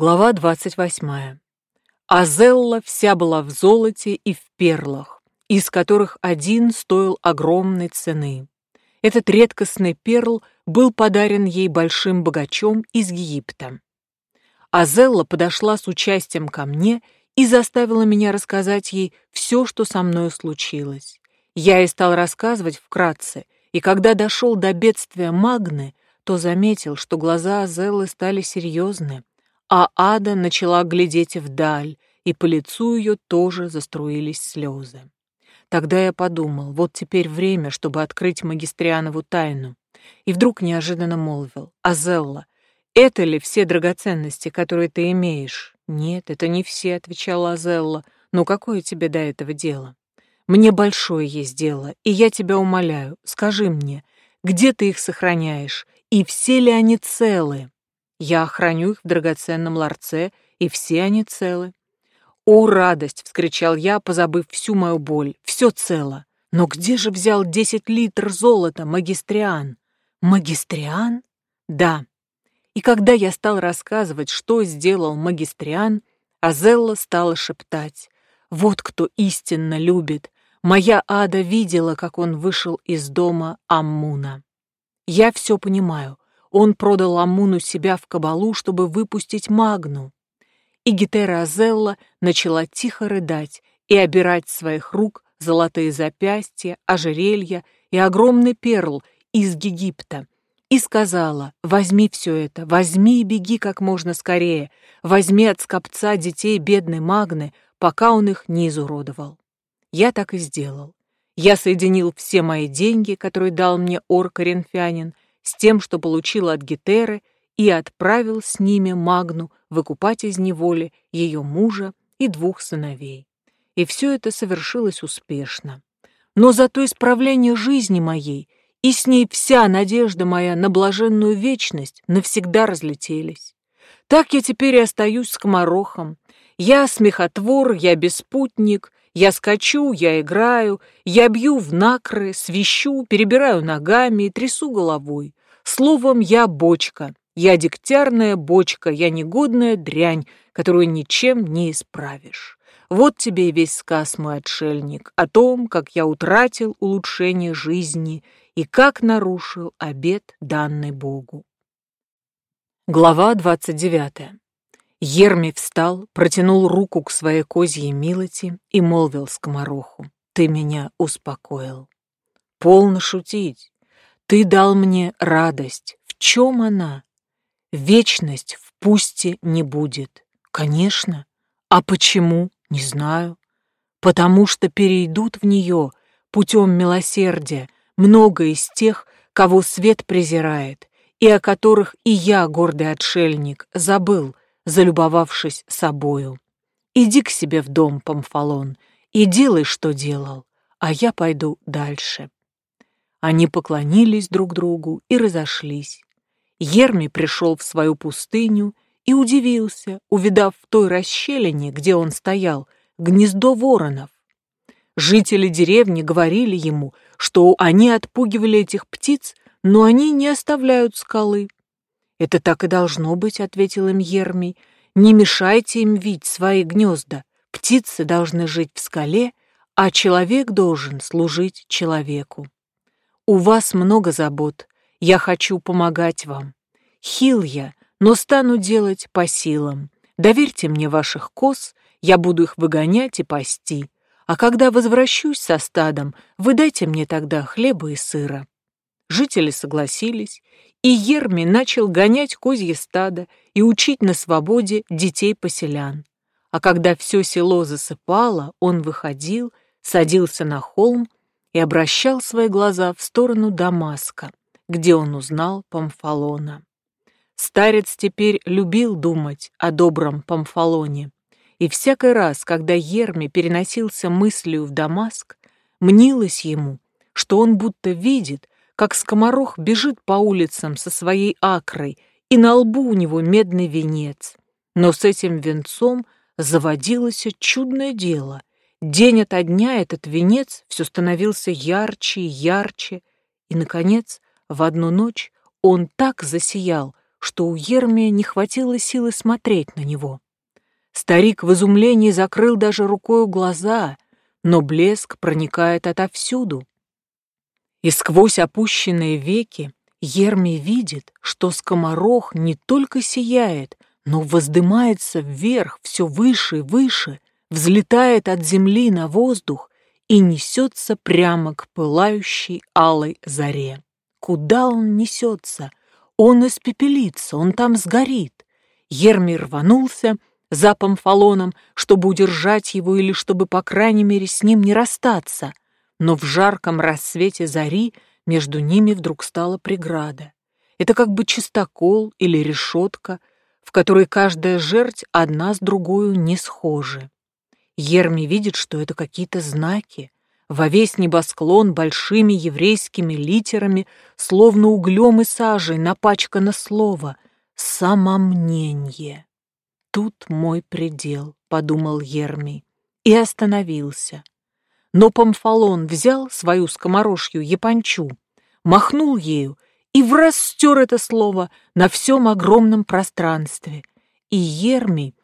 Глава 28. Азелла вся была в золоте и в перлах, из которых один стоил огромной цены. Этот редкостный перл был подарен ей большим богачом из Египта. Азелла подошла с участием ко мне и заставила меня рассказать ей все, что со мной случилось. Я и стал рассказывать вкратце, и когда дошел до бедствия Магны, то заметил, что глаза Азеллы стали серьезны, а Ада начала глядеть вдаль, и по лицу ее тоже заструились слезы. Тогда я подумал, вот теперь время, чтобы открыть магистрианову тайну. И вдруг неожиданно молвил, «Азелла, это ли все драгоценности, которые ты имеешь?» «Нет, это не все», — отвечала Азелла. «Ну какое тебе до этого дело?» «Мне большое есть дело, и я тебя умоляю, скажи мне, где ты их сохраняешь, и все ли они целы?» Я храню их в драгоценном ларце, и все они целы. «О, радость!» — вскричал я, позабыв всю мою боль. «Все цело! Но где же взял десять литров золота магистриан?» «Магистриан?» «Да». И когда я стал рассказывать, что сделал магистриан, Азелла стала шептать. «Вот кто истинно любит! Моя ада видела, как он вышел из дома Аммуна. Я все понимаю. Он продал Амуну себя в кабалу, чтобы выпустить Магну. И Гетера Азелла начала тихо рыдать и обирать своих рук золотые запястья, ожерелья и огромный перл из Египта, и сказала, возьми все это, возьми и беги как можно скорее, возьми от скопца детей бедной Магны, пока он их не изуродовал. Я так и сделал. Я соединил все мои деньги, которые дал мне ор-коринфянин, с тем, что получил от Гетеры, и отправил с ними Магну выкупать из неволи ее мужа и двух сыновей. И все это совершилось успешно. Но зато исправление жизни моей и с ней вся надежда моя на блаженную вечность навсегда разлетелись. Так я теперь и остаюсь скоморохом. Я смехотвор, я беспутник, я скачу, я играю, я бью в накры, свищу, перебираю ногами и трясу головой. Словом, я бочка, я дегтярная бочка, я негодная дрянь, которую ничем не исправишь. Вот тебе и весь сказ, мой отшельник, о том, как я утратил улучшение жизни и как нарушил обет, данный Богу. Глава двадцать девятая. Ерми встал, протянул руку к своей козьей милоти и молвил скомороху. «Ты меня успокоил». «Полно шутить. Ты дал мне радость. В чем она? Вечность в пусте не будет. Конечно. А почему? Не знаю. Потому что перейдут в нее путем милосердия много из тех, кого свет презирает, и о которых и я, гордый отшельник, забыл, залюбовавшись собою. Иди к себе в дом, Памфалон, и делай, что делал, а я пойду дальше. Они поклонились друг другу и разошлись. Ерми пришел в свою пустыню и удивился, увидав в той расщелине, где он стоял, гнездо воронов. Жители деревни говорили ему, что они отпугивали этих птиц, но они не оставляют скалы. «Это так и должно быть», — ответил им Ермий. «Не мешайте им видеть свои гнезда. Птицы должны жить в скале, а человек должен служить человеку». У вас много забот, я хочу помогать вам. Хил я, но стану делать по силам. Доверьте мне ваших коз, я буду их выгонять и пасти. А когда возвращусь со стадом, вы дайте мне тогда хлеба и сыра». Жители согласились, и Ерми начал гонять козье стадо и учить на свободе детей поселян. А когда все село засыпало, он выходил, садился на холм и обращал свои глаза в сторону Дамаска, где он узнал Памфалона. Старец теперь любил думать о добром Памфалоне, и всякий раз, когда Ерми переносился мыслью в Дамаск, мнилось ему, что он будто видит, как скоморох бежит по улицам со своей акрой, и на лбу у него медный венец. Но с этим венцом заводилось чудное дело, День ото дня этот венец все становился ярче и ярче, и, наконец, в одну ночь он так засиял, что у Ермия не хватило силы смотреть на него. Старик в изумлении закрыл даже рукою глаза, но блеск проникает отовсюду. И сквозь опущенные веки Ерми видит, что скоморох не только сияет, но воздымается вверх все выше и выше, взлетает от земли на воздух и несется прямо к пылающей алой заре. Куда он несется? Он испепелится, он там сгорит. Ерми рванулся за Памфалоном, чтобы удержать его или чтобы, по крайней мере, с ним не расстаться. Но в жарком рассвете зари между ними вдруг стала преграда. Это как бы чистокол или решетка, в которой каждая жерть одна с другой не схожи. Ерми видит, что это какие-то знаки. Во весь небосклон большими еврейскими литерами, словно углем и сажей, напачкано слово «самомнение». «Тут мой предел», — подумал Ерми, и остановился. Но Памфалон взял свою скоморожью япончу, махнул ею и враз стер это слово на всем огромном пространстве. И Ерми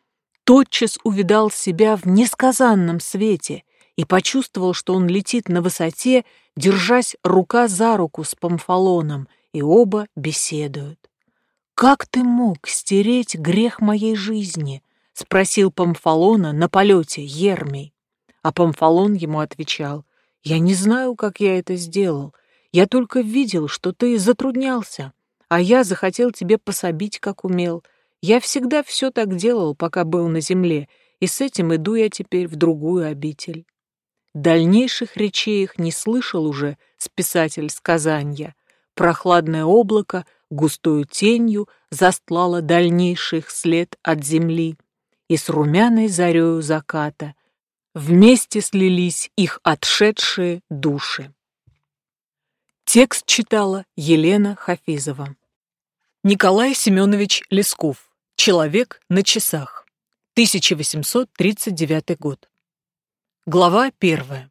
тотчас увидал себя в несказанном свете и почувствовал, что он летит на высоте, держась рука за руку с Памфалоном, и оба беседуют. «Как ты мог стереть грех моей жизни?» — спросил Памфалона на полете Ермий. А Памфалон ему отвечал, «Я не знаю, как я это сделал. Я только видел, что ты затруднялся, а я захотел тебе пособить, как умел. Я всегда все так делал, пока был на земле, и с этим иду я теперь в другую обитель. Дальнейших речей их не слышал уже списатель сказанья. Прохладное облако густою тенью застлало дальнейший их след от земли, и с румяной зарею заката вместе слились их отшедшие души. Текст читала Елена Хафизова. Николай Семенович Лесков Человек на часах. 1839 год. Глава первая.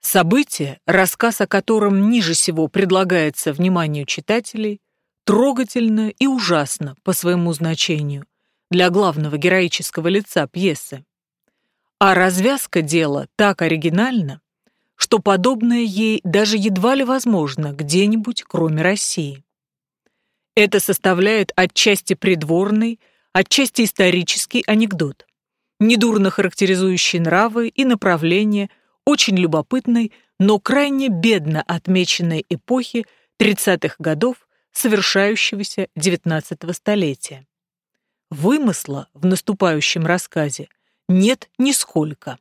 Событие, рассказ о котором ниже всего предлагается вниманию читателей, трогательно и ужасно по своему значению для главного героического лица пьесы. А развязка дела так оригинальна, что подобное ей даже едва ли возможно где-нибудь, кроме России. Это составляет отчасти придворный, отчасти исторический анекдот, недурно характеризующий нравы и направления очень любопытной, но крайне бедно отмеченной эпохи 30-х годов совершающегося XIX столетия. Вымысла в наступающем рассказе нет нисколько.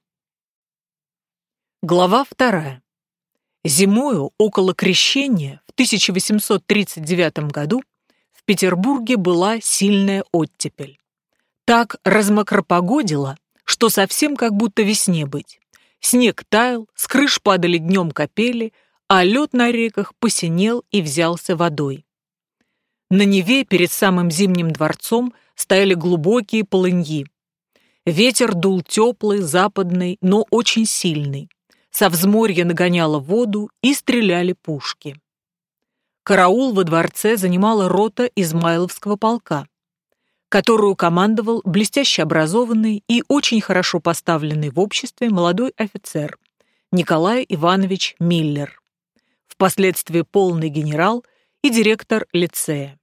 Глава вторая. Зимою около Крещения в 1839 году Петербурге была сильная оттепель. Так размокропогодило, что совсем как будто весне быть. Снег таял, с крыш падали днем капели, а лед на реках посинел и взялся водой. На Неве перед самым Зимним дворцом стояли глубокие полыньи. Ветер дул теплый, западный, но очень сильный. Со взморья нагоняло воду и стреляли пушки. Караул во дворце занимала рота Измайловского полка, которую командовал блестяще образованный и очень хорошо поставленный в обществе молодой офицер Николай Иванович Миллер, впоследствии полный генерал и директор лицея.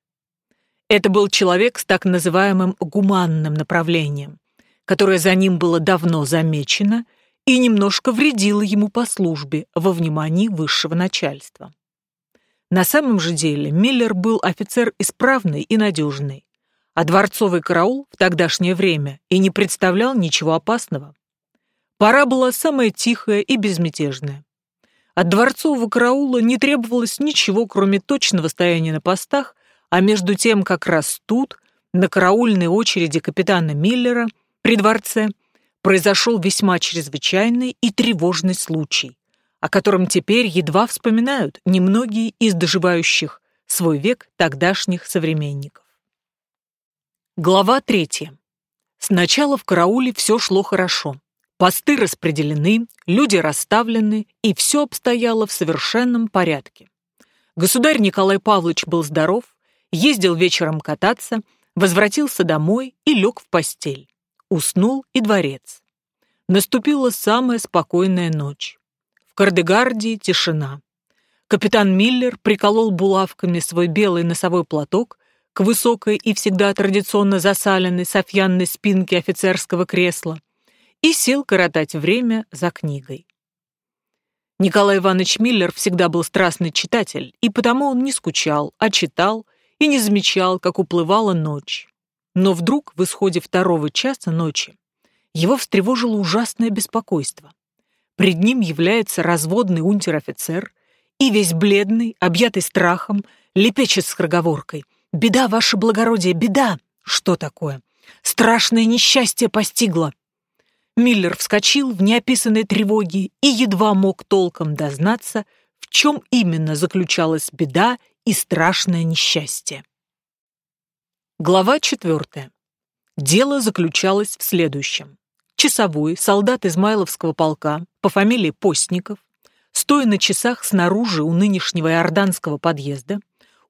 Это был человек с так называемым гуманным направлением, которое за ним было давно замечено и немножко вредило ему по службе во внимании высшего начальства. На самом же деле Миллер был офицер исправный и надежный, а дворцовый караул в тогдашнее время и не представлял ничего опасного. Пора была самая тихая и безмятежная. От дворцового караула не требовалось ничего, кроме точного стояния на постах, а между тем как раз тут, на караульной очереди капитана Миллера при дворце, произошел весьма чрезвычайный и тревожный случай о котором теперь едва вспоминают немногие из доживающих свой век тогдашних современников. Глава третья. Сначала в карауле все шло хорошо. Посты распределены, люди расставлены, и все обстояло в совершенном порядке. Государь Николай Павлович был здоров, ездил вечером кататься, возвратился домой и лег в постель. Уснул и дворец. Наступила самая спокойная ночь. В Кардегардии тишина. Капитан Миллер приколол булавками свой белый носовой платок к высокой и всегда традиционно засаленной софьянной спинке офицерского кресла и сел коротать время за книгой. Николай Иванович Миллер всегда был страстный читатель, и потому он не скучал, а читал и не замечал, как уплывала ночь. Но вдруг, в исходе второго часа ночи, его встревожило ужасное беспокойство. Пред ним является разводный унтер-офицер и весь бледный, объятый страхом, лепечет с скороговоркой. «Беда, ваше благородие, беда!» «Что такое?» «Страшное несчастье постигло!» Миллер вскочил в неописанной тревоге и едва мог толком дознаться, в чем именно заключалась беда и страшное несчастье. Глава четвертая. Дело заключалось в следующем. Часовой, солдат Измайловского полка по фамилии Постников, стоя на часах снаружи у нынешнего иорданского подъезда,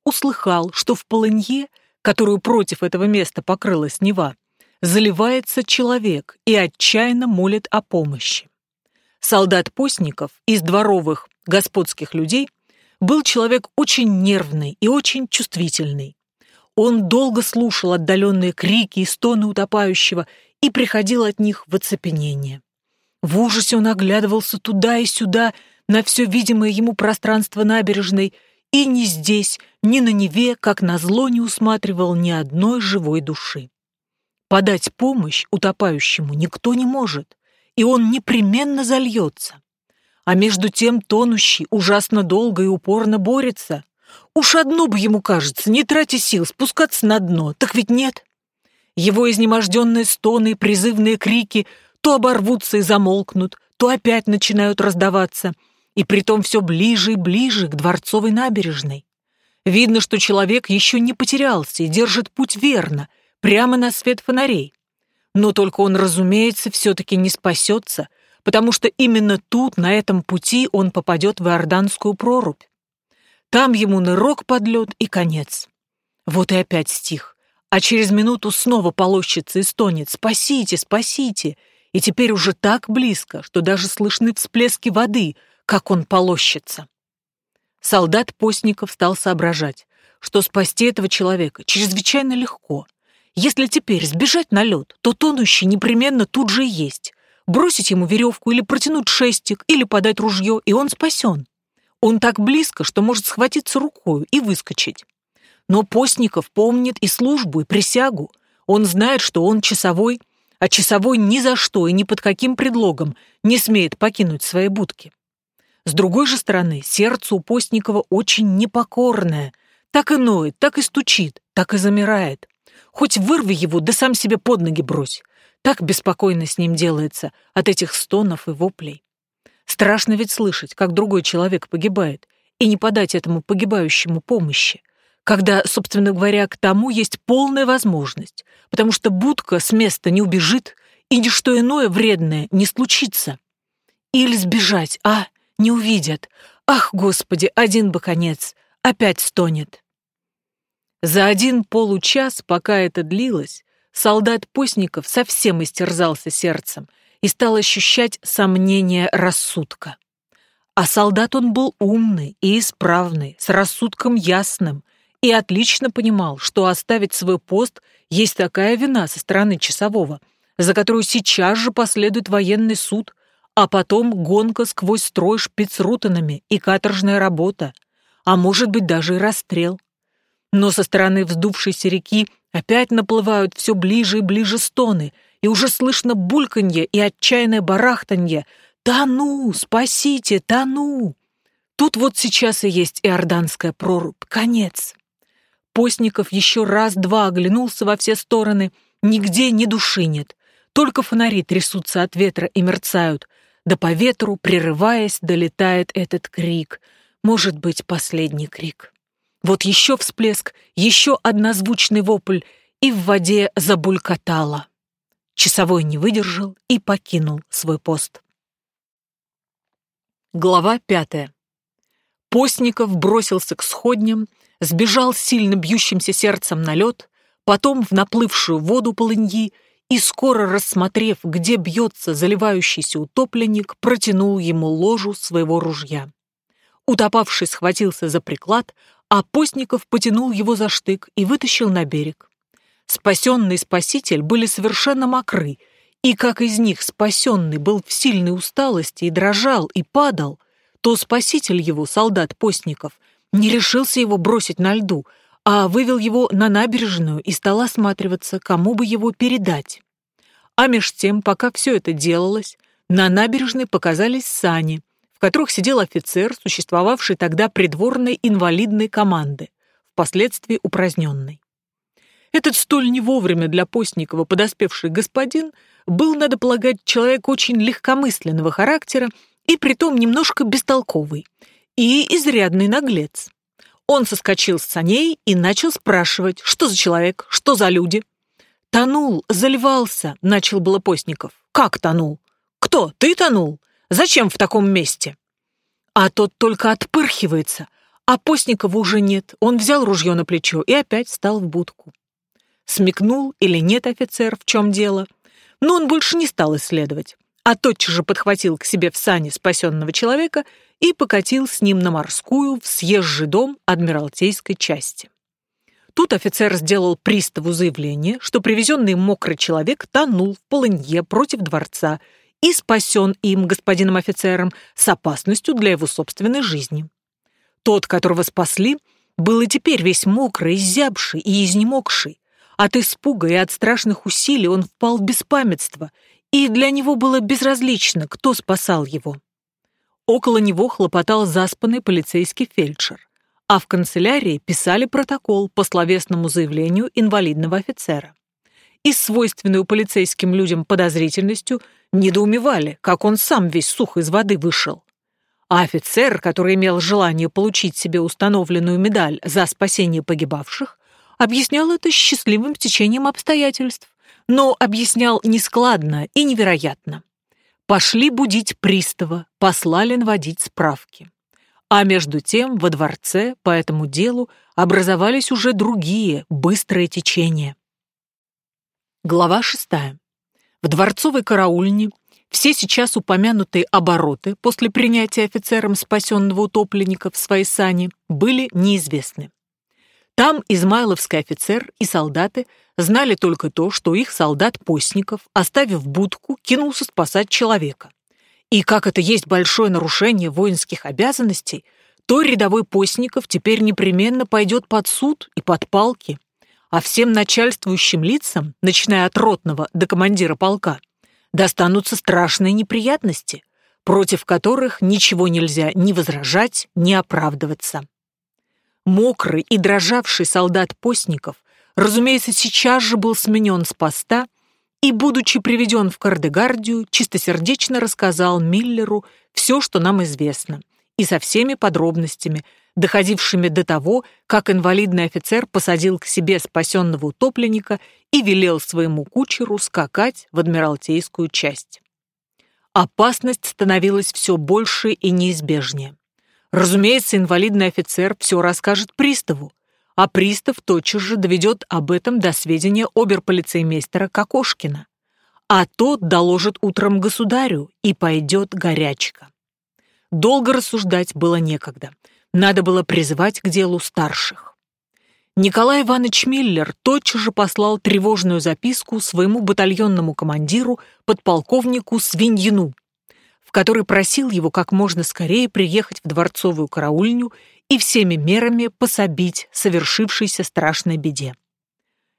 услыхал, что в полынье, которую против этого места покрылась Нева, заливается человек и отчаянно молит о помощи. Солдат Постников из дворовых господских людей был человек очень нервный и очень чувствительный. Он долго слушал отдаленные крики и стоны утопающего и приходил от них в оцепенение. В ужасе он оглядывался туда и сюда на все видимое ему пространство набережной и ни здесь, ни на Неве, как назло, не усматривал ни одной живой души. Подать помощь утопающему никто не может, и он непременно зальется. А между тем тонущий ужасно долго и упорно борется. Уж одно бы ему кажется, не тратя сил, спускаться на дно, так ведь нет. Его изнеможденные стоны призывные крики то оборвутся и замолкнут, то опять начинают раздаваться, и притом все ближе и ближе к Дворцовой набережной. Видно, что человек еще не потерялся и держит путь верно — прямо на свет фонарей. Но только он, разумеется, все-таки не спасется, потому что именно тут, на этом пути, он попадет в Иорданскую прорубь. Там ему нырок под лед и конец. Вот и опять стих. А через минуту снова полощется и стонет «Спасите, спасите!» И теперь уже так близко, что даже слышны всплески воды, как он полощется. Солдат Постников стал соображать, что спасти этого человека чрезвычайно легко — если теперь сбежать на лед, то тонущий непременно тут же и есть. Бросить ему веревку или протянуть шестик, или подать ружье, и он спасен. Он так близко, что может схватиться рукою и выскочить. Но Постников помнит и службу, и присягу. Он знает, что он часовой, а часовой ни за что и ни под каким предлогом не смеет покинуть свои будки. С другой же стороны, сердце у Постникова очень непокорное. Так и ноет, так и стучит, так и замирает. Хоть вырви его, да сам себе под ноги брось. Так беспокойно с ним делается от этих стонов и воплей. Страшно ведь слышать, как другой человек погибает, и не подать этому погибающему помощи, когда, собственно говоря, к тому есть полная возможность, потому что будка с места не убежит, и ничто иное вредное не случится. Или сбежать, а, не увидят. Ах, Господи, один бы конец, опять стонет. За один получас, пока это длилось, солдат Постников совсем истерзался сердцем и стал ощущать сомнение рассудка. А солдат он был умный и исправный, с рассудком ясным, и отлично понимал, что оставить свой пост есть такая вина со стороны часового, за которую сейчас же последует военный суд, а потом гонка сквозь строй шпицрутанами и каторжная работа, а может быть даже и расстрел. Но со стороны вздувшейся реки опять наплывают все ближе и ближе стоны, и уже слышно бульканье и отчаянное барахтанье. «Тону! Спасите! Тону!» Тут вот сейчас и есть иорданская прорубь. Конец. Постников еще раз-два оглянулся во все стороны. Нигде ни души нет. Только фонари трясутся от ветра и мерцают. Да по ветру, прерываясь, долетает этот крик. Может быть, последний крик. Вот еще всплеск, еще однозвучный вопль, и в воде забулькотало. Часовой не выдержал и покинул свой пост. Глава пятая. Постников бросился к сходням, сбежал с сильно бьющимся сердцем на лед, потом в наплывшую воду полыньи и, скоро рассмотрев, где бьется заливающийся утопленник, протянул ему ложу своего ружья. Утопавший схватился за приклад, а Постников потянул его за штык и вытащил на берег. Спасенный спаситель были совершенно мокры, и как из них спасенный был в сильной усталости и дрожал, и падал, то спаситель его, солдат Постников, не решился его бросить на льду, а вывел его на набережную и стал осматриваться, кому бы его передать. А меж тем, пока все это делалось, на набережной показались сани, в которых сидел офицер, существовавший тогда придворной инвалидной команды, впоследствии упраздненной. Этот столь не вовремя для Постникова подоспевший господин был, надо полагать, человек очень легкомысленного характера и притом немножко бестолковый, и изрядный наглец. Он соскочил с саней и начал спрашивать, что за человек, что за люди. «Тонул, заливался», — начал было Постников. «Как тонул? Кто? Ты тонул? Зачем в таком месте?» А тот только отпырхивается, а Постникова уже нет. Он взял ружье на плечо и опять встал в будку. Смекнул или нет офицер, в чем дело, но он больше не стал исследовать, а тотчас же подхватил к себе в сане спасенного человека и покатил с ним на морскую в съезжий дом Адмиралтейской части. Тут офицер сделал приставу заявление, что привезенный мокрый человек тонул в полынье против дворца и спасен им, господином офицером, с опасностью для его собственной жизни. Тот, которого спасли, был и теперь весь мокрый, изябший и изнемогший. От испуга и от страшных усилий он впал в беспамятство, и для него было безразлично, кто спасал его. Около него хлопотал заспанный полицейский фельдшер а в канцелярии писали протокол по словесному заявлению инвалидного офицера. И свойственную полицейским людям подозрительностью недоумевали, как он сам весь сух из воды вышел. А офицер, который имел желание получить себе установленную медаль за спасение погибавших, объяснял это счастливым течением обстоятельств, но объяснял нескладно и невероятно. Пошли будить пристава, послали наводить справки. А между тем во дворце по этому делу образовались уже другие быстрые течения. Глава шестая. В дворцовой караульне все сейчас упомянутые обороты после принятия офицером спасенного утопленника в свои сани были неизвестны. Там измайловский офицер и солдаты знали только то, что их солдат Постников, оставив будку, кинулся спасать человека. И как это есть большое нарушение воинских обязанностей, то рядовой Постников теперь непременно пойдет под суд и под палки, а всем начальствующим лицам, начиная от ротного до командира полка, достанутся страшные неприятности, против которых ничего нельзя ни возражать, ни оправдываться. Мокрый и дрожавший солдат Постников, разумеется, сейчас же был сменен с поста и, будучи приведен в Кардегардию, чистосердечно рассказал Миллеру все, что нам известно, и со всеми подробностями, доходившими до того, как инвалидный офицер посадил к себе спасенного утопленника и велел своему кучеру скакать в Адмиралтейскую часть. Опасность становилась все больше и неизбежнее. Разумеется, инвалидный офицер все расскажет приставу, а пристав тотчас же доведет об этом до сведения оберполицеймейстера Кокошкина, а тот доложит утром государю, и пойдет горячка. Долго рассуждать было некогда, надо было призывать к делу старших. Николай Иванович Миллер тотчас же послал тревожную записку своему батальонному командиру, подполковнику Свиньину, в которой просил его как можно скорее приехать в дворцовую караульню и всеми мерами пособить совершившейся страшной беде.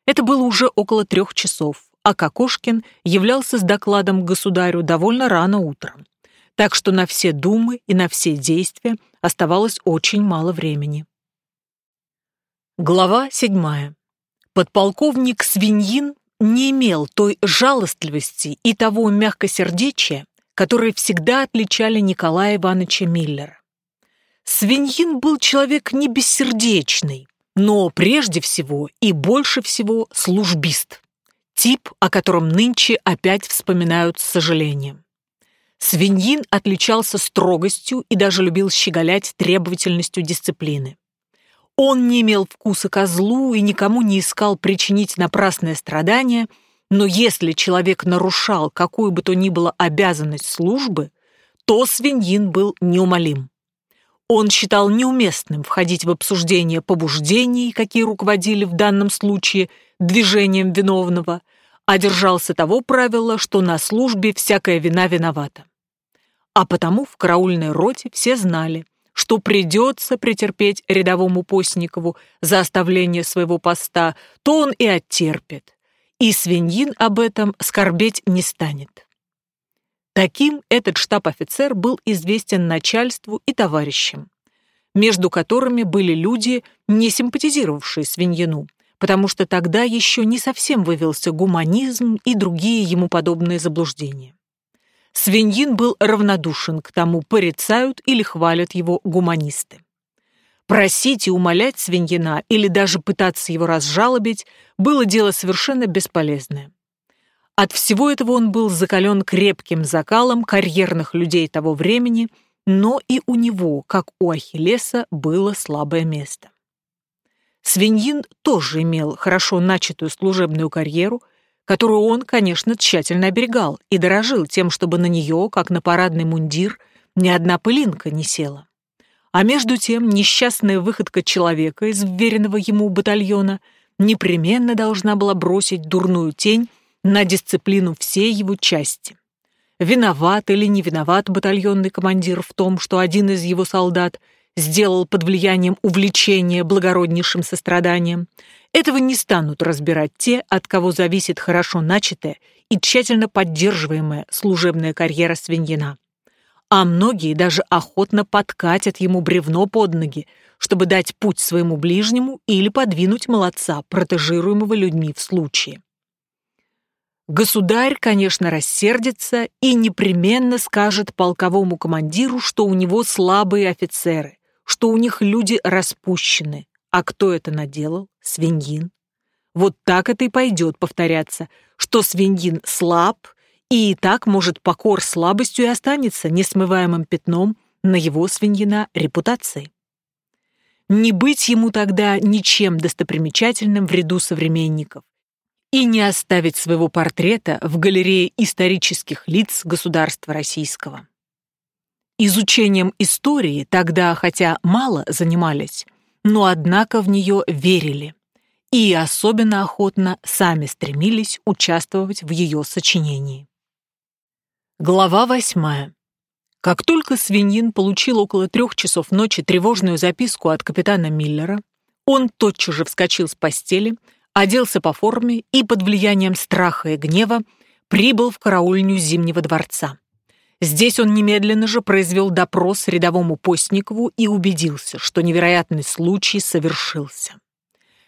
Это было уже около трех часов, а Кокошкин являлся с докладом государю довольно рано утром, так что на все думы и на все действия оставалось очень мало времени. Глава седьмая. Подполковник Свиньин не имел той жалостливости и того мягкосердечия, которые всегда отличали Николая Ивановича Миллера. Свиньин был человек не бессердечный, но прежде всего и больше всего службист. Тип, о котором нынче опять вспоминают с сожалением. Свиньин отличался строгостью и даже любил щеголять требовательностью дисциплины. Он не имел вкуса ко злу и никому не искал причинить напрасное страдание, но если человек нарушал какую бы то ни было обязанность службы, то свиньин был неумолим. Он считал неуместным входить в обсуждение побуждений, какие руководили в данном случае движением виновного, а держался того правила, что на службе всякая вина виновата. А потому в караульной роте все знали, что придется претерпеть рядовому Постникову за оставление своего поста, то он и оттерпит, и свиньин об этом скорбеть не станет. Таким этот штаб-офицер был известен начальству и товарищам, между которыми были люди, не симпатизировавшие свиньину, потому что тогда еще не совсем вывелся гуманизм и другие ему подобные заблуждения. Свиньин был равнодушен к тому, порицают или хвалят его гуманисты. Просить и умолять свиньина или даже пытаться его разжалобить было дело совершенно бесполезное. От всего этого он был закален крепким закалом карьерных людей того времени, но и у него, как у Ахиллеса, было слабое место. Свиньин тоже имел хорошо начатую служебную карьеру, которую он, конечно, тщательно оберегал и дорожил тем, чтобы на нее, как на парадный мундир, ни одна пылинка не села. А между тем несчастная выходка человека из вверенного ему батальона непременно должна была бросить дурную тень на дисциплину всей его части. Виноват или не виноват батальонный командир в том, что один из его солдат сделал под влиянием увлечения благороднейшим состраданием, этого не станут разбирать те, от кого зависит хорошо начатая и тщательно поддерживаемая служебная карьера свиньина. А многие даже охотно подкатят ему бревно под ноги, чтобы дать путь своему ближнему или подвинуть молодца, протежируемого людьми в случае. Государь, конечно, рассердится и непременно скажет полковому командиру, что у него слабые офицеры, что у них люди распущены. А кто это наделал? Свиньин. Вот так это и пойдет повторяться, что свиньин слаб, и и так, может, покор слабостью и останется несмываемым пятном на его свиньина репутации. Не быть ему тогда ничем достопримечательным в ряду современников, и не оставить своего портрета в галерее исторических лиц государства российского. Изучением истории тогда, хотя мало занимались, но однако в нее верили и особенно охотно сами стремились участвовать в ее сочинении. Глава восьмая. Как только свиньин получил около трех часов ночи тревожную записку от капитана Миллера, он тотчас же вскочил с постели, оделся по форме и под влиянием страха и гнева прибыл в караульню Зимнего дворца. Здесь он немедленно же произвел допрос рядовому Постникову и убедился, что невероятный случай совершился.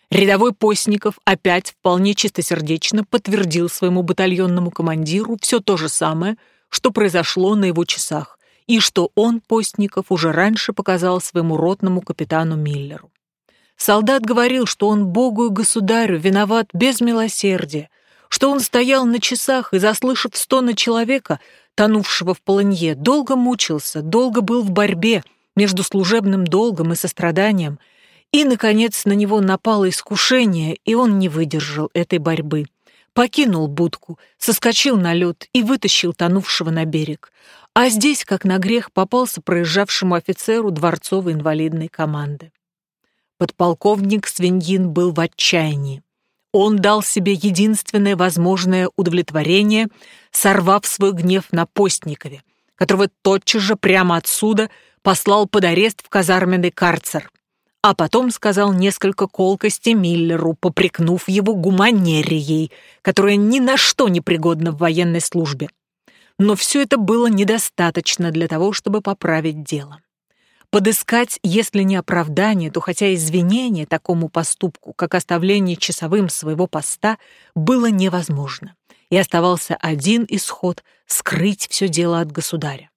Рядовой Постников опять вполне чистосердечно подтвердил своему батальонному командиру все то же самое, что произошло на его часах, и что он, Постников, уже раньше показал своему ротному капитану Миллеру. Солдат говорил, что он Богу и государю виноват без милосердия, что он стоял на часах и, заслышав стоны человека, тонувшего в полынье, долго мучился, долго был в борьбе между служебным долгом и состраданием, и, наконец, на него напало искушение, и он не выдержал этой борьбы. Покинул будку, соскочил на лед и вытащил тонувшего на берег. А здесь, как на грех, попался проезжавшему офицеру дворцовой инвалидной команды. Подполковник Свиньин был в отчаянии. Он дал себе единственное возможное удовлетворение, сорвав свой гнев на Постникове, которого тотчас же прямо отсюда послал под арест в казарменный карцер, а потом сказал несколько колкости Миллеру, попрекнув его гуманерией, которая ни на что не пригодна в военной службе. Но все это было недостаточно для того, чтобы поправить дело. Подыскать, если не оправдание, то хотя извинение такому поступку, как оставление часовым своего поста, было невозможно. И оставался один исход — скрыть все дело от государя.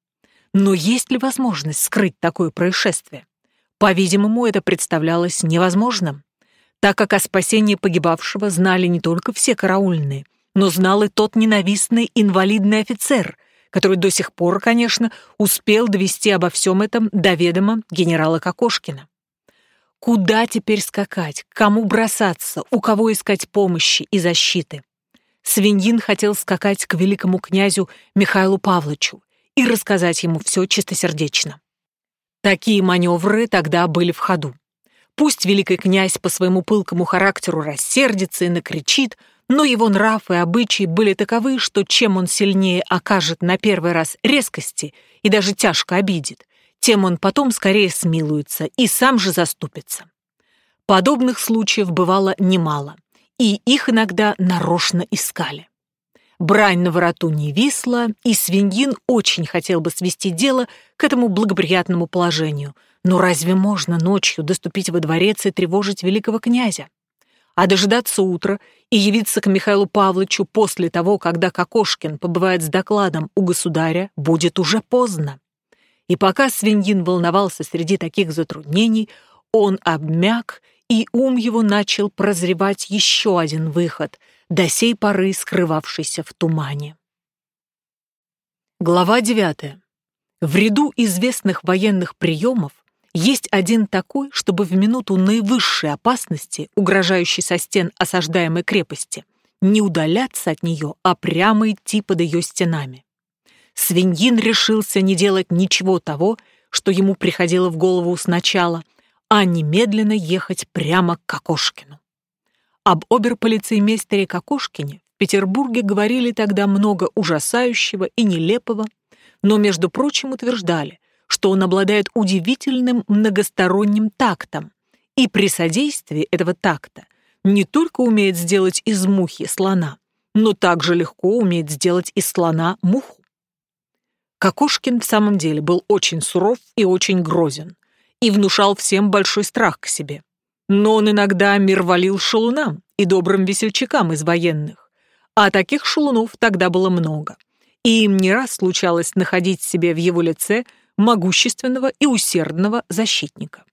Но есть ли возможность скрыть такое происшествие? По-видимому, это представлялось невозможным, так как о спасении погибавшего знали не только все караульные, но знал и тот ненавистный инвалидный офицер — который до сих пор, конечно, успел довести обо всем этом до ведома генерала Кокошкина. Куда теперь скакать, кому бросаться, у кого искать помощи и защиты? Свиньин хотел скакать к великому князю Михаилу Павловичу и рассказать ему все чистосердечно. Такие маневры тогда были в ходу. Пусть великий князь по своему пылкому характеру рассердится и накричит, но его нрав и обычаи были таковы, что чем он сильнее окажет на первый раз резкости и даже тяжко обидит, тем он потом скорее смилуется и сам же заступится. Подобных случаев бывало немало, и их иногда нарочно искали. Брань на вороту не висла, и свиньин очень хотел бы свести дело к этому благоприятному положению. Но разве можно ночью доступить во дворец и тревожить великого князя? А дожидаться утра и явиться к Михаилу Павловичу после того, когда Кокошкин побывает с докладом у государя, будет уже поздно. И пока свиньин волновался среди таких затруднений, он обмяк, и ум его начал прозревать еще один выход, до сей поры скрывавшийся в тумане. Глава 9. В ряду известных военных приемов есть один такой, чтобы в минуту наивысшей опасности, угрожающей со стен осаждаемой крепости, не удаляться от нее, а прямо идти под ее стенами. Свиньин решился не делать ничего того, что ему приходило в голову сначала, а немедленно ехать прямо к Кокошкину. Об оберполицеймейстере Кокошкине в Петербурге говорили тогда много ужасающего и нелепого, но, между прочим, утверждали, что он обладает удивительным многосторонним тактом и при содействии этого такта не только умеет сделать из мухи слона, но также легко умеет сделать из слона муху. Кокошкин в самом деле был очень суров и очень грозен, и внушал всем большой страх к себе. Но он иногда мирвалил шалунам и добрым весельчакам из военных, а таких шалунов тогда было много, и им не раз случалось находить себе в его лице могущественного и усердного защитника.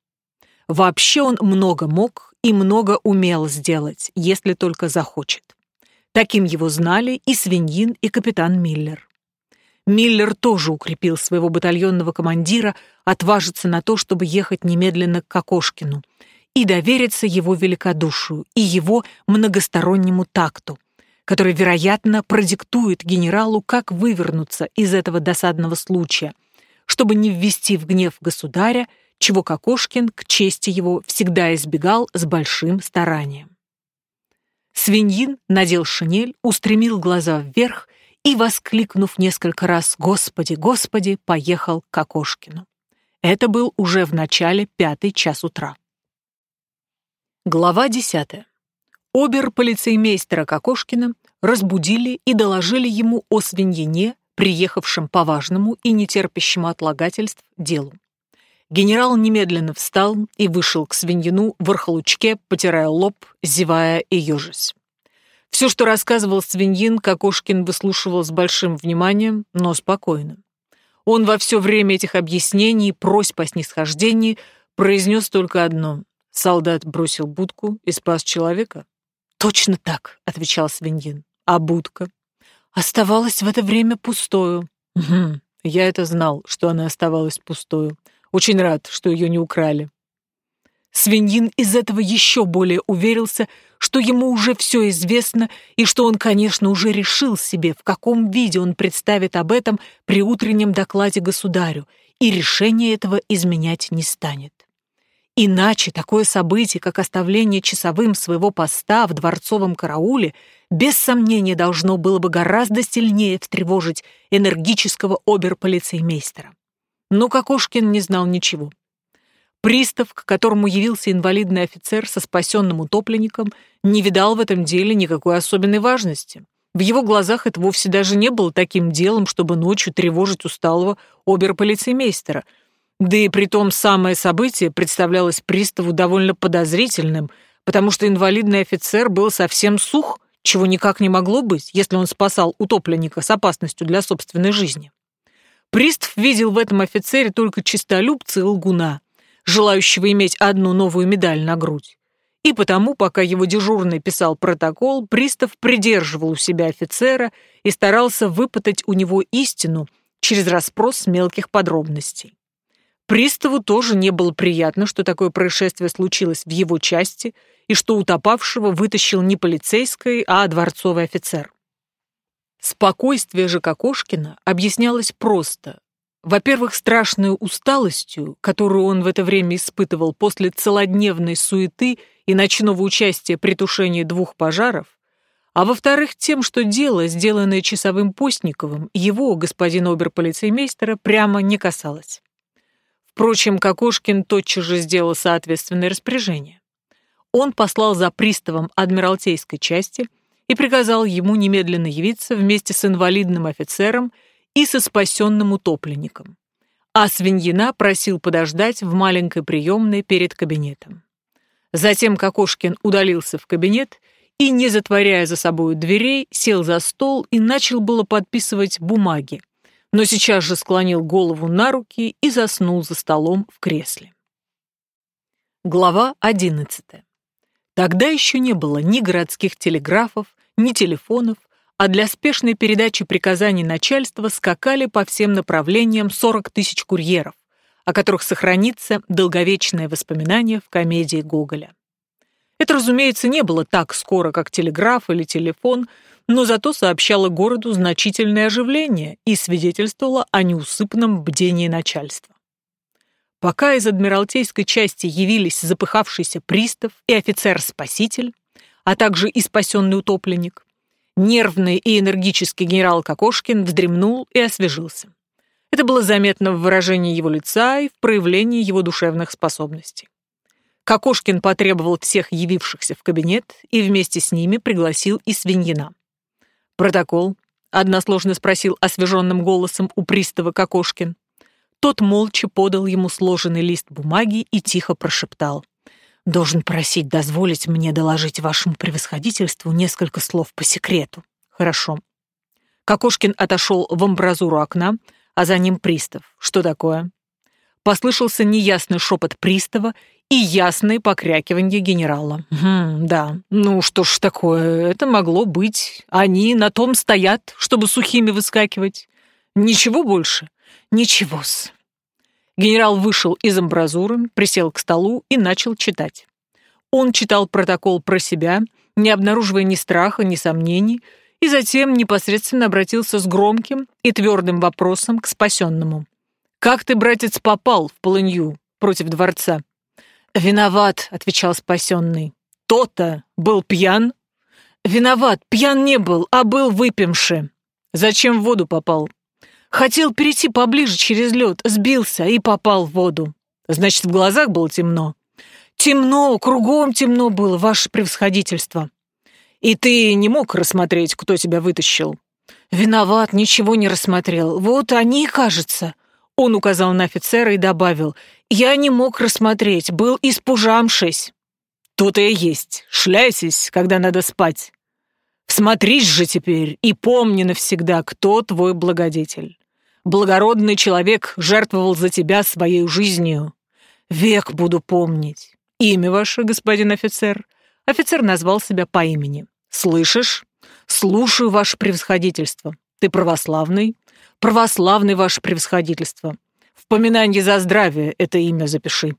Вообще он много мог и много умел сделать, если только захочет. Таким его знали и свиньин, и капитан Миллер. Миллер тоже укрепил своего батальонного командира отважиться на то, чтобы ехать немедленно к Кокошкину и довериться его великодушию и его многостороннему такту, который, вероятно, продиктует генералу, как вывернуться из этого досадного случая, чтобы не ввести в гнев государя, чего Кокошкин, к чести его, всегда избегал с большим старанием. Свиньин надел шинель, устремил глаза вверх и, воскликнув несколько раз «Господи, Господи!», поехал к Окошкину. Это был уже в начале пятый час утра. Глава десятая. Обер-полицеймейстера Кокошкина разбудили и доложили ему о свиньине, приехавшем по важному и нетерпящему отлагательств делу. Генерал немедленно встал и вышел к свиньину в архалучке, потирая лоб, зевая и ежась. Все, что рассказывал свиньин, Кокошкин выслушивал с большим вниманием, но спокойно. Он во все время этих объяснений, просьб о снисхождении, произнес только одно. Солдат бросил будку и спас человека. «Точно так», — отвечал свиньин. «А будка?» «Оставалась в это время пустою». «Угу, я это знал, что она оставалась пустою. Очень рад, что ее не украли». Свиньин из этого еще более уверился, что ему уже все известно и что он, конечно, уже решил себе, в каком виде он представит об этом при утреннем докладе государю, и решение этого изменять не станет. Иначе такое событие, как оставление часовым своего поста в дворцовом карауле, без сомнения должно было бы гораздо сильнее встревожить энергического оберполицеймейстера. Но Кокошкин не знал ничего. Пристав, к которому явился инвалидный офицер со спасенным утопленником, не видал в этом деле никакой особенной важности. В его глазах это вовсе даже не было таким делом, чтобы ночью тревожить усталого оберполицеймейстера. Да и при том самое событие представлялось приставу довольно подозрительным, потому что инвалидный офицер был совсем сух, чего никак не могло быть, если он спасал утопленника с опасностью для собственной жизни. Пристав видел в этом офицере только чистолюбца и лгуна, желающего иметь одну новую медаль на грудь. И потому, пока его дежурный писал протокол, пристав придерживал у себя офицера и старался выпытать у него истину через расспрос мелких подробностей. Приставу тоже не было приятно, что такое происшествие случилось в его части и что утопавшего вытащил не полицейский, а дворцовый офицер. Спокойствие же Кокошкина объяснялось просто. Во-первых, страшной усталостью, которую он в это время испытывал после целодневной суеты и ночного участия при тушении двух пожаров, а во-вторых, тем, что дело, сделанное часовым Постниковым, его, господина оберполицеймейстера, прямо не касалось. Впрочем, Кокошкин тотчас же сделал соответственное распоряжение. Он послал за приставом Адмиралтейской части и приказал ему немедленно явиться вместе с инвалидным офицером и со спасенным утопленником. А Свиньина просил подождать в маленькой приемной перед кабинетом. Затем Кокошкин удалился в кабинет и, не затворяя за собой дверей, сел за стол и начал было подписывать бумаги, но сейчас же склонил голову на руки и заснул за столом в кресле. Глава одиннадцатая. Тогда еще не было ни городских телеграфов, ни телефонов, а для спешной передачи приказаний начальства скакали по всем направлениям 40 тысяч курьеров, о которых сохранится долговечное воспоминание в комедии Гоголя. Это, разумеется, не было так скоро, как телеграф или телефон, но зато сообщало городу значительное оживление и свидетельствовало о неусыпном бдении начальства. Пока из Адмиралтейской части явились запыхавшийся пристав и офицер-спаситель, а также и спасенный утопленник, нервный и энергический генерал Кокошкин вздремнул и освежился. Это было заметно в выражении его лица и в проявлении его душевных способностей. Кокошкин потребовал всех явившихся в кабинет и вместе с ними пригласил и Свиньина. «Протокол?» — односложно спросил освеженным голосом у пристава Кокошкин. Тот молча подал ему сложенный лист бумаги и тихо прошептал. «Должен просить дозволить мне доложить вашему превосходительству несколько слов по секрету». «Хорошо». Кокошкин отошел в амбразуру окна, а за ним пристав. «Что такое?» Послышался неясный шепот пристава и ясное покрякивание генерала. «Хм, да, ну что ж такое, это могло быть. Они на том стоят, чтобы сухими выскакивать. Ничего больше? Ничего-с». Генерал вышел из амбразуры, присел к столу и начал читать. Он читал протокол про себя, не обнаруживая ни страха, ни сомнений, и затем непосредственно обратился с громким и твердым вопросом к спасенному. «Как ты, братец, попал в полынью против дворца?» «Виноват», — отвечал спасенный. «То-то был пьян?» «Виноват, пьян не был, а был выпивши». «Зачем в воду попал?» «Хотел перейти поближе через лед, сбился и попал в воду». «Значит, в глазах было темно?» «Темно, кругом темно было, ваше превосходительство». «И ты не мог рассмотреть, кто тебя вытащил?» «Виноват, ничего не рассмотрел. Вот они, кажется». Он указал на офицера и добавил, «Я не мог рассмотреть, был испужамшись». «То-то и есть. Шляйтесь, когда надо спать. Всмотрись же теперь и помни навсегда, кто твой благодетель. Благородный человек жертвовал за тебя своей жизнью. Век буду помнить. Имя ваше, господин офицер?» Офицер назвал себя по имени. «Слышишь? Слушаю ваше превосходительство. Ты православный?» Православный ваше превосходительство. В поминанье за здравие это имя запиши.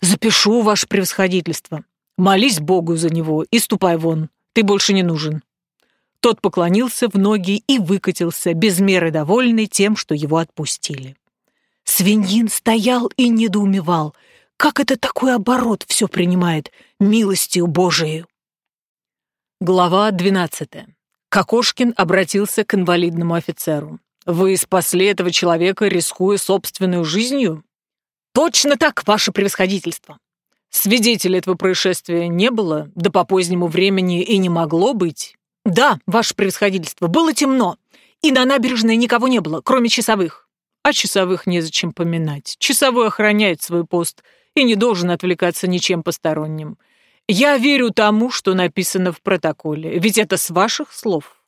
Запишу, ваше превосходительство. Молись Богу за него и ступай вон. Ты больше не нужен». Тот поклонился в ноги и выкатился, без меры довольный тем, что его отпустили. Свиньин стоял и недоумевал, как это такой оборот все принимает, милостью Божией. Глава двенадцатая. Кокошкин обратился к инвалидному офицеру. Вы спасли этого человека, рискуя собственной жизнью? Точно так, ваше превосходительство. Свидетелей этого происшествия не было, да по позднему времени и не могло быть. Да, ваше превосходительство, было темно, и на набережной никого не было, кроме часовых. А часовых незачем поминать. Часовой охраняет свой пост и не должен отвлекаться ничем посторонним. Я верю тому, что написано в протоколе, ведь это с ваших слов.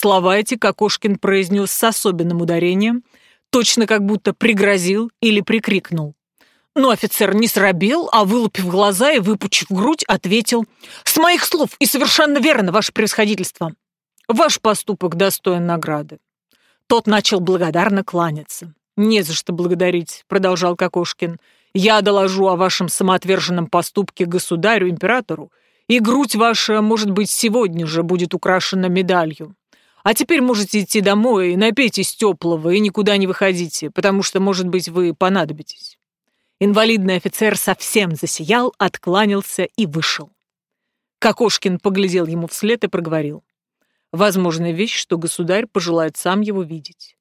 Слова эти Кокошкин произнес с особенным ударением, точно как будто пригрозил или прикрикнул. Но офицер не срабел, а, вылупив глаза и выпучив грудь, ответил «С моих слов и совершенно верно, ваше превосходительство. Ваш поступок достоин награды». Тот начал благодарно кланяться. «Не за что благодарить», — продолжал Кокошкин. «Я доложу о вашем самоотверженном поступке государю-императору, и грудь ваша, может быть, сегодня же будет украшена медалью. А теперь можете идти домой, напейтесь теплого и никуда не выходите, потому что, может быть, вы понадобитесь». Инвалидный офицер совсем засиял, откланялся и вышел. Кокошкин поглядел ему вслед и проговорил. «Возможная вещь, что государь пожелает сам его видеть».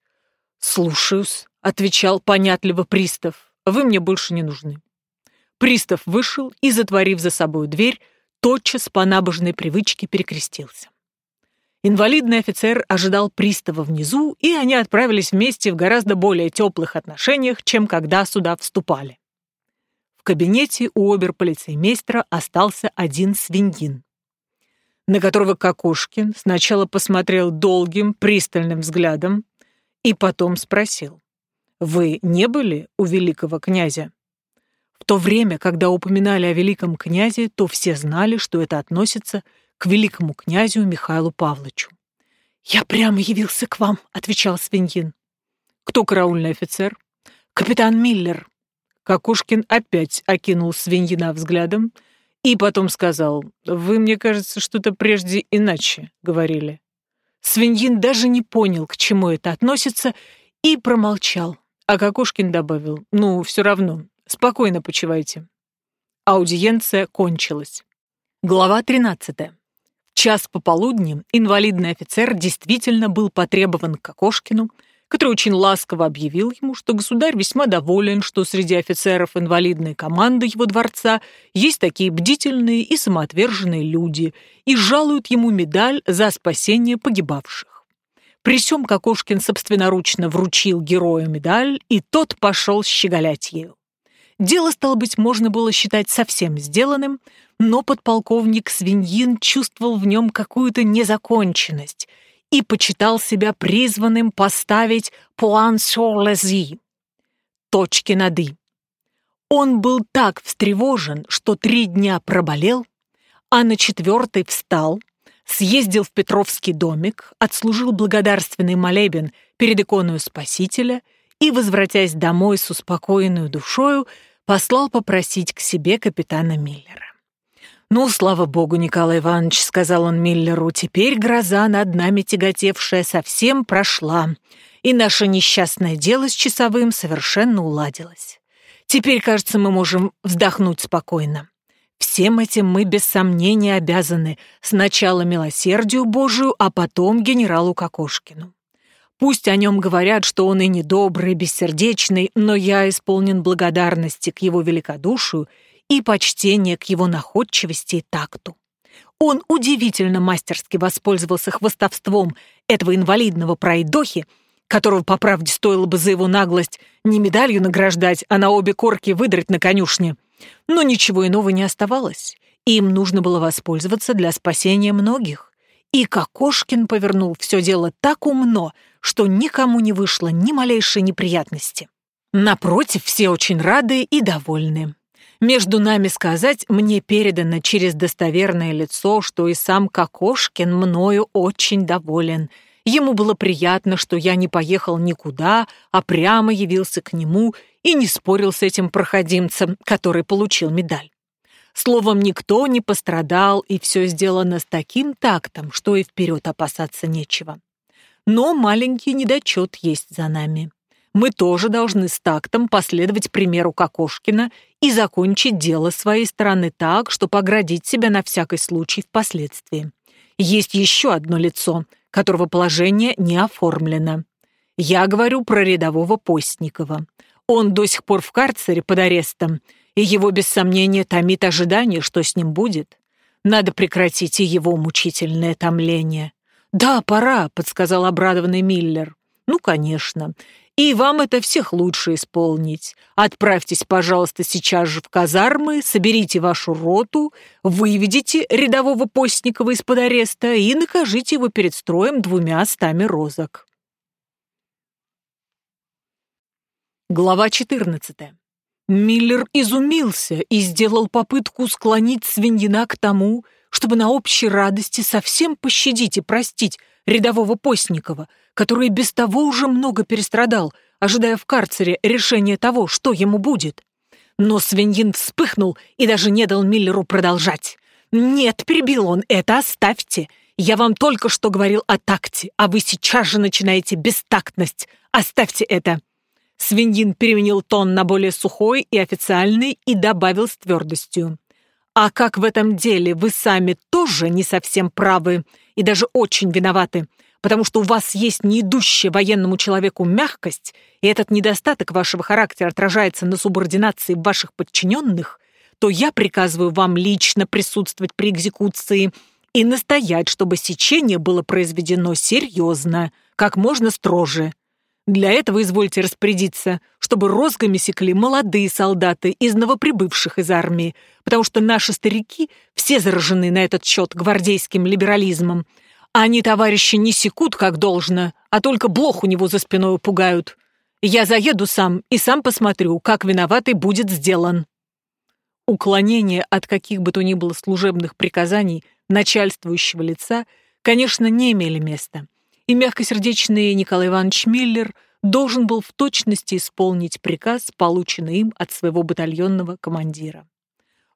«Слушаюсь», — отвечал понятливо пристав. «Вы мне больше не нужны». Пристав вышел и, затворив за собой дверь, тотчас по набожной привычке перекрестился. Инвалидный офицер ожидал пристава внизу, и они отправились вместе в гораздо более теплых отношениях, чем когда сюда вступали. В кабинете у оберполицеймейстера остался один свиньин, на которого Кокошкин сначала посмотрел долгим, пристальным взглядом и потом спросил, «Вы не были у великого князя?» В то время, когда упоминали о великом князе, то все знали, что это относится к великому князю Михаилу Павловичу. «Я прямо явился к вам», — отвечал свиньин. «Кто караульный офицер?» «Капитан Миллер». Кокушкин опять окинул свиньина взглядом и потом сказал, «Вы, мне кажется, что-то прежде иначе говорили». Свиньин даже не понял, к чему это относится, и промолчал. А Кокушкин добавил, «Ну, все равно, спокойно почивайте». Аудиенция кончилась. Глава 13 час пополудни инвалидный офицер действительно был потребован к Кокошкину, который очень ласково объявил ему, что государь весьма доволен, что среди офицеров инвалидной команды его дворца есть такие бдительные и самоотверженные люди, и жалуют ему медаль за спасение погибавших. При сём Кокошкин собственноручно вручил герою медаль, и тот пошел щеголять ею. Дело, стало быть, можно было считать совсем сделанным, но подполковник Свиньин чувствовал в нем какую-то незаконченность и почитал себя призванным поставить «point sur точки над «и». Он был так встревожен, что три дня проболел, а на четвертый встал, съездил в Петровский домик, отслужил благодарственный молебен перед иконой Спасителя и, возвратясь домой с успокоенной душою, послал попросить к себе капитана Миллера. «Ну, слава богу, Николай Иванович», — сказал он Миллеру, «теперь гроза над нами тяготевшая совсем прошла, и наше несчастное дело с часовым совершенно уладилось. Теперь, кажется, мы можем вздохнуть спокойно. Всем этим мы без сомнения обязаны сначала милосердию Божию, а потом генералу Кокошкину. Пусть о нем говорят, что он и недобрый, и бессердечный, но я исполнен благодарности к его великодушию и почтение к его находчивости и такту. Он удивительно мастерски воспользовался хвостовством этого инвалидного пройдохи, которого, по правде, стоило бы за его наглость не медалью награждать, а на обе корки выдрать на конюшне. Но ничего иного не оставалось, им нужно было воспользоваться для спасения многих. И Кокошкин повернул все дело так умно, что никому не вышло ни малейшей неприятности. Напротив, все очень рады и довольны. Между нами сказать, мне передано через достоверное лицо, что и сам Кокошкин мною очень доволен. Ему было приятно, что я не поехал никуда, а прямо явился к нему и не спорил с этим проходимцем, который получил медаль. Словом, никто не пострадал, и все сделано с таким тактом, что и вперед опасаться нечего. Но маленький недочет есть за нами мы тоже должны с тактом последовать примеру Кокошкина и закончить дело своей стороны так, чтобы оградить себя на всякий случай впоследствии. Есть еще одно лицо, которого положение не оформлено. Я говорю про рядового Постникова. Он до сих пор в карцере под арестом, и его без сомнения томит ожидание, что с ним будет. Надо прекратить и его мучительное томление. «Да, пора», — подсказал обрадованный Миллер. «Ну, конечно. И вам это всех лучше исполнить. Отправьтесь, пожалуйста, сейчас же в казармы, соберите вашу роту, выведите рядового Постникова из-под ареста и накажите его перед строем двумя стами розок. Глава 14. Миллер изумился и сделал попытку склонить свиньина к тому, чтобы на общей радости совсем пощадить и простить рядового Постникова, который без того уже много перестрадал ожидая в карцере решения того, что ему будет. Но свиньин вспыхнул и даже не дал Миллеру продолжать. «Нет», — перебил он, — «это оставьте. Я вам только что говорил о такте, а вы сейчас же начинаете бестактность. Оставьте это». Свиньин переменил тон на более сухой и официальный и добавил с твердостью. «А как в этом деле вы сами тоже не совсем правы и даже очень виноваты, потому что у вас есть не идущая военному человеку мягкость, и этот недостаток вашего характера отражается на субординации ваших подчиненных, то я приказываю вам лично присутствовать при экзекуции и настоять, чтобы сечение было произведено серьезно, как можно строже. Для этого извольте распорядиться, чтобы розгами секли молодые солдаты из новоприбывших из армии, потому что наши старики все заражены на этот счет гвардейским либерализмом, они, товарищи, не секут, как должно, а только блох у него за спиной пугают. Я заеду сам и сам посмотрю, как виноватый будет сделан. Уклонение от каких бы то ни было служебных приказаний начальствующего лица, конечно, не имели места, и мягкосердечный Николай Иванович Миллер должен был в точности исполнить приказ, полученный им от своего батальонного командира.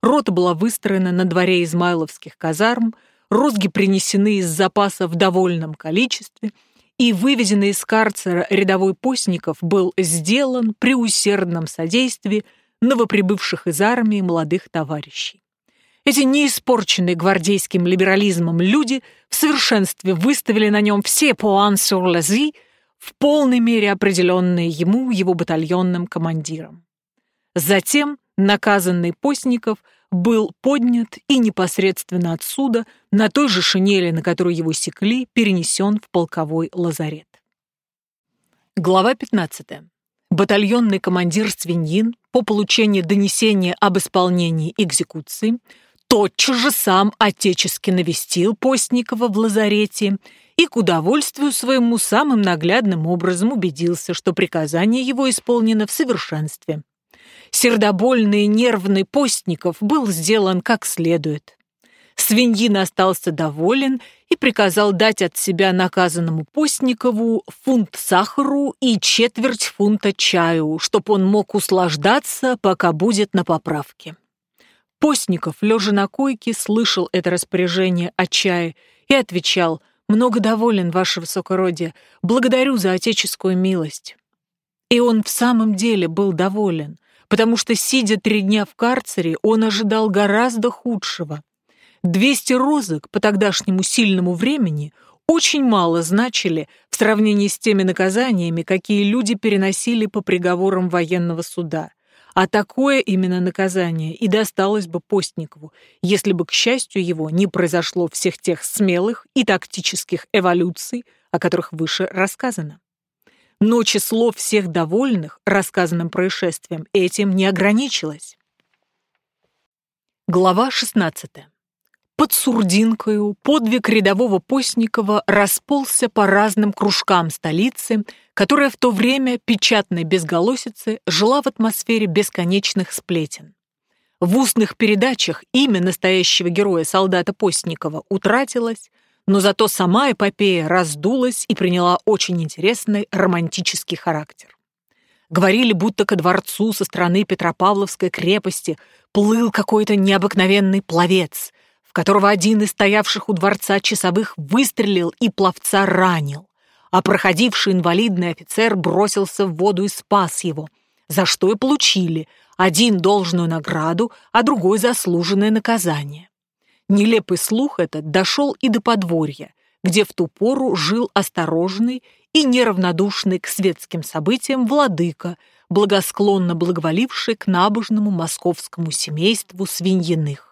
Рота была выстроена на дворе Измайловских казарм, розги принесены из запаса в довольном количестве, и вывезенный из карцера рядовой постников был сделан при усердном содействии новоприбывших из армии молодых товарищей. Эти неиспорченные гвардейским либерализмом люди в совершенстве выставили на нем все «поан sur лази», в полной мере определенные ему его батальонным командиром. Затем наказанный Постников был поднят и непосредственно отсюда, на той же шинели, на которой его секли, перенесен в полковой лазарет. Глава 15. Батальонный командир Свиньин по получении донесения об исполнении экзекуции тотчас же сам отечески навестил Постникова в лазарете и к удовольствию своему самым наглядным образом убедился, что приказание его исполнено в совершенстве сердобольный нервный постников был сделан как следует. Свиньин остался доволен и приказал дать от себя наказанному постникову фунт сахару и четверть фунта чаю, чтоб он мог услаждаться, пока будет на поправке. Постников, лежа на койке, слышал это распоряжение о чае и отвечал «Много доволен, ваше высокородие, благодарю за отеческую милость». И он в самом деле был доволен потому что, сидя три дня в карцере, он ожидал гораздо худшего. Двести розок по тогдашнему сильному времени очень мало значили в сравнении с теми наказаниями, какие люди переносили по приговорам военного суда. А такое именно наказание и досталось бы Постникову, если бы, к счастью его, не произошло всех тех смелых и тактических эволюций, о которых выше рассказано. Но число всех довольных рассказанным происшествием этим не ограничилось. Глава 16. Под Сурдинкою подвиг рядового Постникова расползся по разным кружкам столицы, которая в то время печатной безголосицы жила в атмосфере бесконечных сплетен. В устных передачах имя настоящего героя солдата Постникова утратилось, но зато сама эпопея раздулась и приняла очень интересный романтический характер. Говорили, будто ко дворцу со стороны Петропавловской крепости плыл какой-то необыкновенный пловец, в которого один из стоявших у дворца часовых выстрелил и пловца ранил, а проходивший инвалидный офицер бросился в воду и спас его, за что и получили один должную награду, а другой заслуженное наказание. Нелепый слух этот дошел и до подворья, где в ту пору жил осторожный и неравнодушный к светским событиям владыка, благосклонно благоволивший к набожному московскому семейству свиньиных.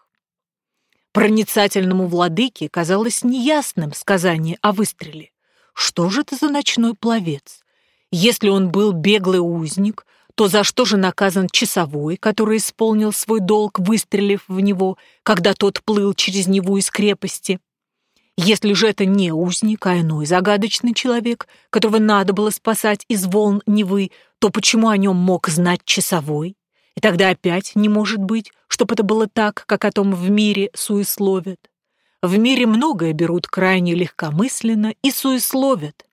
Проницательному владыке казалось неясным сказание о выстреле. Что же это за ночной пловец? Если он был беглый узник, то за что же наказан часовой, который исполнил свой долг, выстрелив в него, когда тот плыл через Неву из крепости? Если же это не узник, а иной загадочный человек, которого надо было спасать из волн Невы, то почему о нем мог знать часовой? И тогда опять не может быть, чтобы это было так, как о том в мире суесловят. В мире многое берут крайне легкомысленно и суесловят.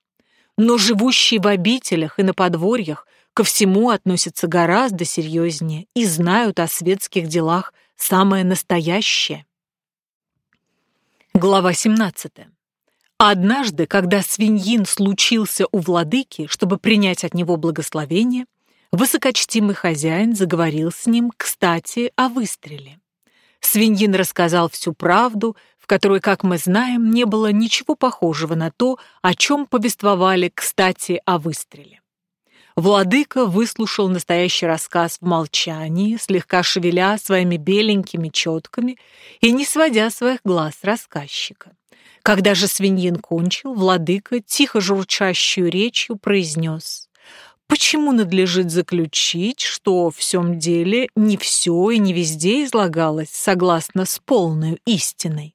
но живущие в обителях и на подворьях ко всему относятся гораздо серьезнее и знают о светских делах самое настоящее. Глава 17. Однажды, когда свиньин случился у владыки, чтобы принять от него благословение, высокочтимый хозяин заговорил с ним, кстати, о выстреле. Свиньин рассказал всю правду, в которой, как мы знаем, не было ничего похожего на то, о чем повествовали, кстати, о выстреле. Владыка выслушал настоящий рассказ в молчании, слегка шевеля своими беленькими четками и не сводя своих глаз рассказчика. Когда же свиньин кончил, владыка тихо журчащую речью произнес Почему надлежит заключить, что в всем деле не все и не везде излагалось согласно с полной истиной?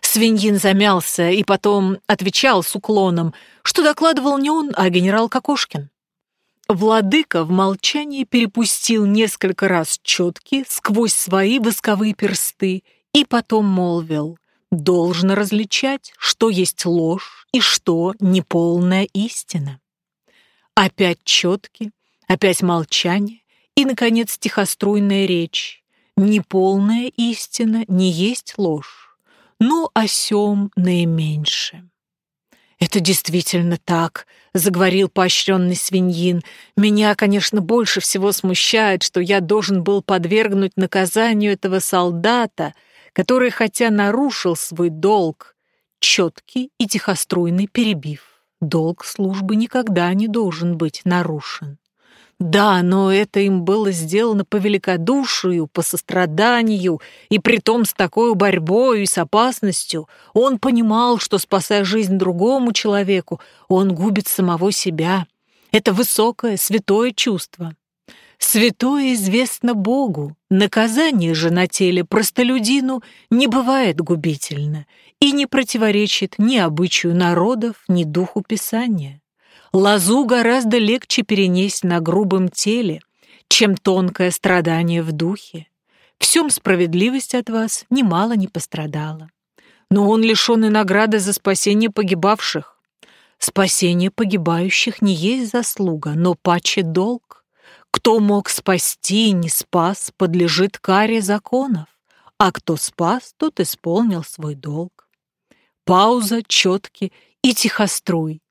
Свиньин замялся и потом отвечал с уклоном, что докладывал не он, а генерал Кокошкин. Владыка в молчании перепустил несколько раз четки сквозь свои восковые персты и потом молвил, должно различать, что есть ложь и что неполная истина. Опять четки, опять молчание и, наконец, тихоструйная речь. Неполная истина не есть ложь но о сём наименьше. «Это действительно так», — заговорил поощренный свиньин. «Меня, конечно, больше всего смущает, что я должен был подвергнуть наказанию этого солдата, который, хотя нарушил свой долг, четкий и тихоструйный перебив. Долг службы никогда не должен быть нарушен. Да, но это им было сделано по великодушию, по состраданию, и притом с такой борьбой и с опасностью. Он понимал, что, спасая жизнь другому человеку, он губит самого себя. Это высокое, святое чувство. Святое известно Богу, наказание же на теле простолюдину не бывает губительно и не противоречит ни обычаю народов, ни духу Писания. Лозу гораздо легче перенесть на грубом теле, чем тонкое страдание в духе. Всем справедливость от вас немало не пострадала. Но он лишен и награды за спасение погибавших. Спасение погибающих не есть заслуга, но паче долг. Кто мог спасти и не спас, подлежит каре законов, а кто спас, тот исполнил свой долг. Пауза, четкий и тихоструй.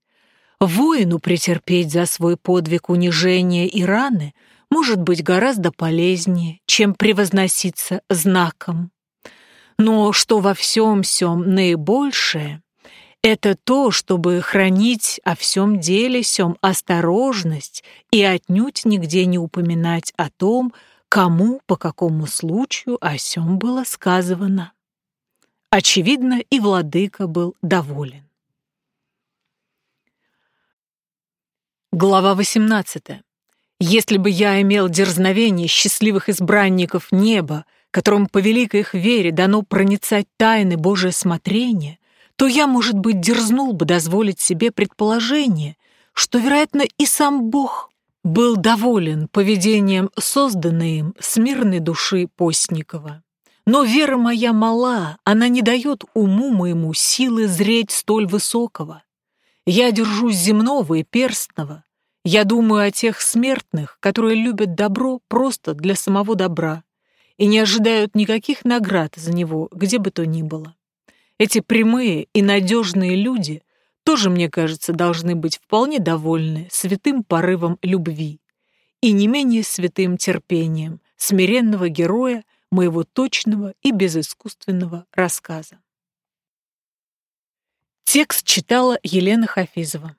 Воину претерпеть за свой подвиг унижения и раны может быть гораздо полезнее, чем превозноситься знаком. Но что во всем сём наибольшее, это то, чтобы хранить о всем деле сём осторожность и отнюдь нигде не упоминать о том, кому по какому случаю о сём было сказано. Очевидно, и владыка был доволен. Глава 18. Если бы я имел дерзновение счастливых избранников неба, которым по великой их вере дано проницать тайны Божие смотрения, то я, может быть, дерзнул бы дозволить себе предположение, что, вероятно, и сам Бог был доволен поведением созданной им смирной души Постникова. Но вера моя мала, она не дает уму моему силы зреть столь высокого. Я держусь земного и перстного, я думаю о тех смертных, которые любят добро просто для самого добра и не ожидают никаких наград за него, где бы то ни было. Эти прямые и надежные люди тоже, мне кажется, должны быть вполне довольны святым порывом любви и не менее святым терпением смиренного героя моего точного и безыскусственного рассказа. Текст читала Елена Хафизова.